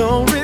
don't really